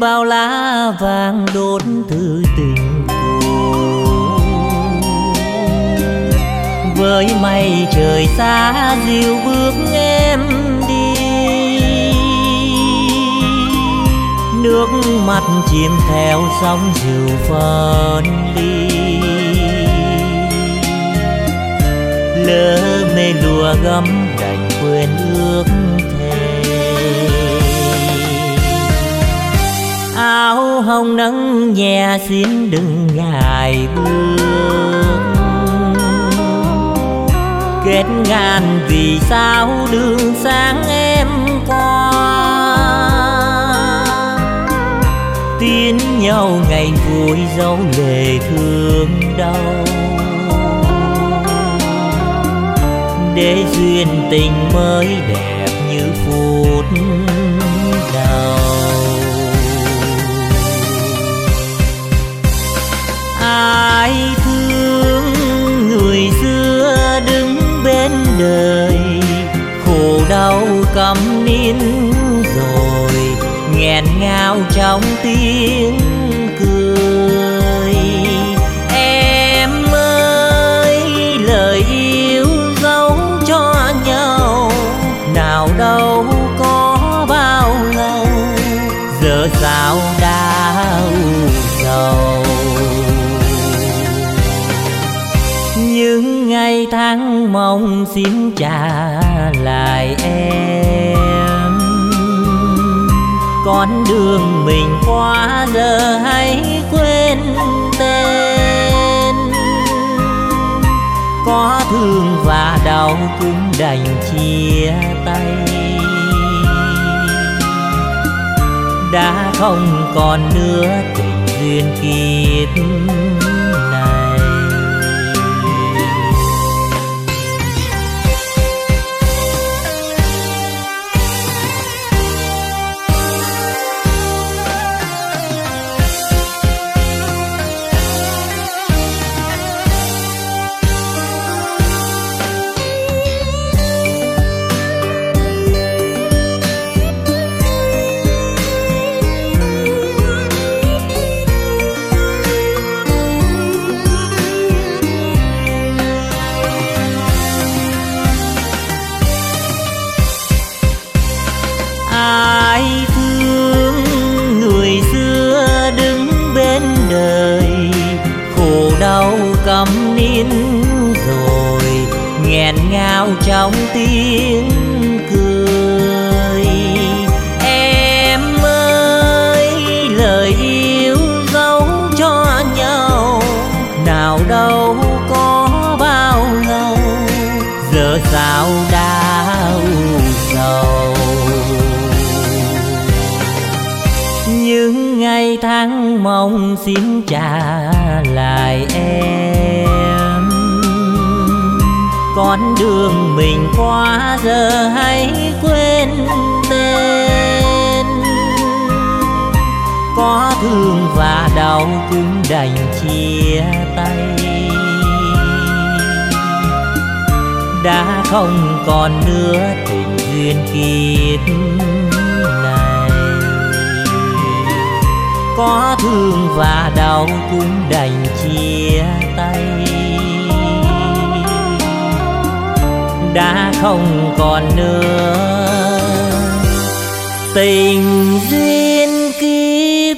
bao lá vàng đốt thư tình cũ. Với mây trời xa dịu bước em đi. Nước mắt chìm theo sóng dịu phân ly lỡ mê lùa gấm đành quên ước mơ áo hồng nắng nhẹ xin đừng ngại bước. Kết ngàn vì sao đường sáng em qua. Tin nhau ngày vui dấu lệ thương đau. Để duyên tình mới đẹp. Nghẹn ngào trong tiếng cười. Em ơi, lời yêu dấu cho nhau, nào đâu có bao lâu giờ sao đau sầu những ngày tháng mong xin trả lại em con đường mình qua giờ hãy quên tên. Có thương và đau cũng đành chia tay. Đã không còn nữa tình duyên kiếp. Ngào trong tiếng cười, em ơi, lời yêu dấu cho nhau, nào đâu có bao lâu, giờ sao đau sầu. Những ngày tháng mong xin trả lại em con đường mình qua giờ hãy quên tên. Có thương và đau cũng đành chia tay. Đã không còn nữa tình duyên kiếp này. Có thương và đau cũng đành chia tay. đã không còn nữa. Tình duyên kiếp